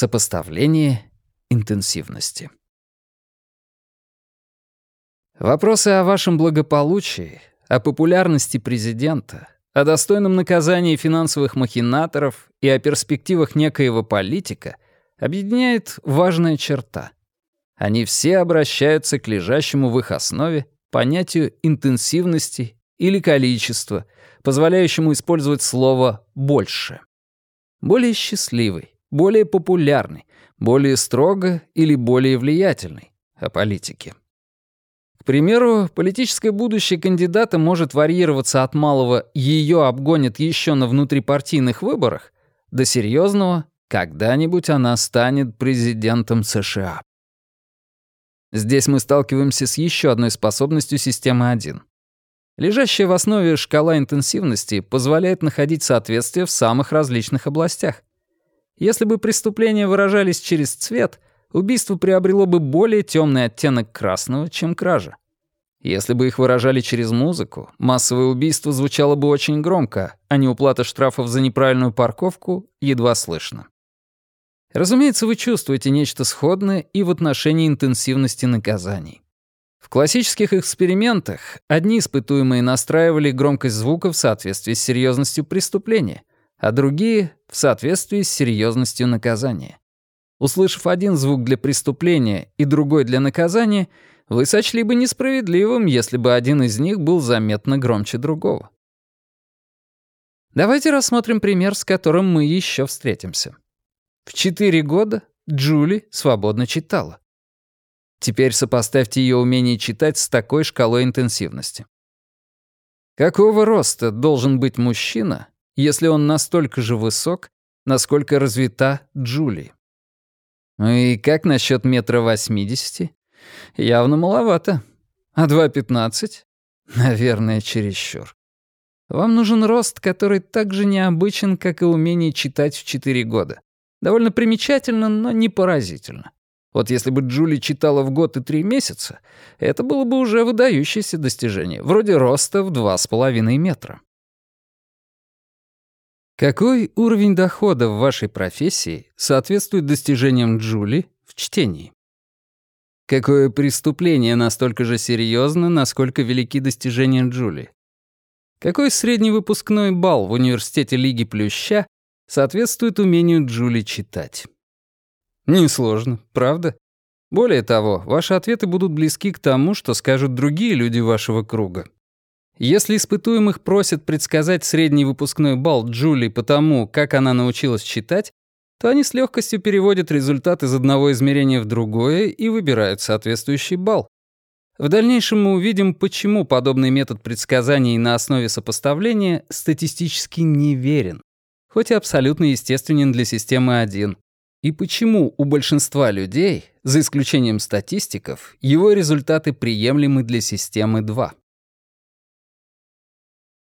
Сопоставление интенсивности. Вопросы о вашем благополучии, о популярности президента, о достойном наказании финансовых махинаторов и о перспективах некоего политика объединяет важная черта. Они все обращаются к лежащему в их основе понятию интенсивности или количества, позволяющему использовать слово «больше». Более счастливый, более популярный, более строго или более влиятельный о политике. К примеру, политическое будущее кандидата может варьироваться от малого «ее обгонят еще на внутрипартийных выборах» до серьезного «когда-нибудь она станет президентом США». Здесь мы сталкиваемся с еще одной способностью системы 1. Лежащая в основе шкала интенсивности позволяет находить соответствие в самых различных областях. Если бы преступления выражались через цвет, убийство приобрело бы более темный оттенок красного, чем кража. Если бы их выражали через музыку, массовое убийство звучало бы очень громко, а неуплата штрафов за неправильную парковку едва слышно. Разумеется, вы чувствуете нечто сходное и в отношении интенсивности наказаний. В классических экспериментах одни испытуемые настраивали громкость звука в соответствии с серьезностью преступления, а другие — в соответствии с серьезностью наказания. Услышав один звук для преступления и другой для наказания, вы сочли бы несправедливым, если бы один из них был заметно громче другого. Давайте рассмотрим пример, с которым мы еще встретимся. В четыре года Джули свободно читала. Теперь сопоставьте ее умение читать с такой шкалой интенсивности. Какого роста должен быть мужчина, если он настолько же высок, насколько развита Джули? Ну и как насчет метра восьмидесяти? Явно маловато. А два пятнадцать? Наверное, чересчур. Вам нужен рост, который так же необычен, как и умение читать в четыре года. Довольно примечательно, но не поразительно. Вот если бы Джули читала в год и три месяца, это было бы уже выдающееся достижение, вроде роста в два с половиной метра. Какой уровень дохода в вашей профессии соответствует достижениям Джули в чтении? Какое преступление настолько же серьезно, насколько велики достижения Джули? Какой средний выпускной балл в университете Лиги Плюща соответствует умению Джули читать? Несложно, правда? Более того, ваши ответы будут близки к тому, что скажут другие люди вашего круга. Если испытуемых просят предсказать средний выпускной балл Джули по тому, как она научилась читать, то они с легкостью переводят результат из одного измерения в другое и выбирают соответствующий балл. В дальнейшем мы увидим, почему подобный метод предсказаний на основе сопоставления статистически неверен, хоть и абсолютно естественен для системы 1, и почему у большинства людей, за исключением статистиков, его результаты приемлемы для системы 2.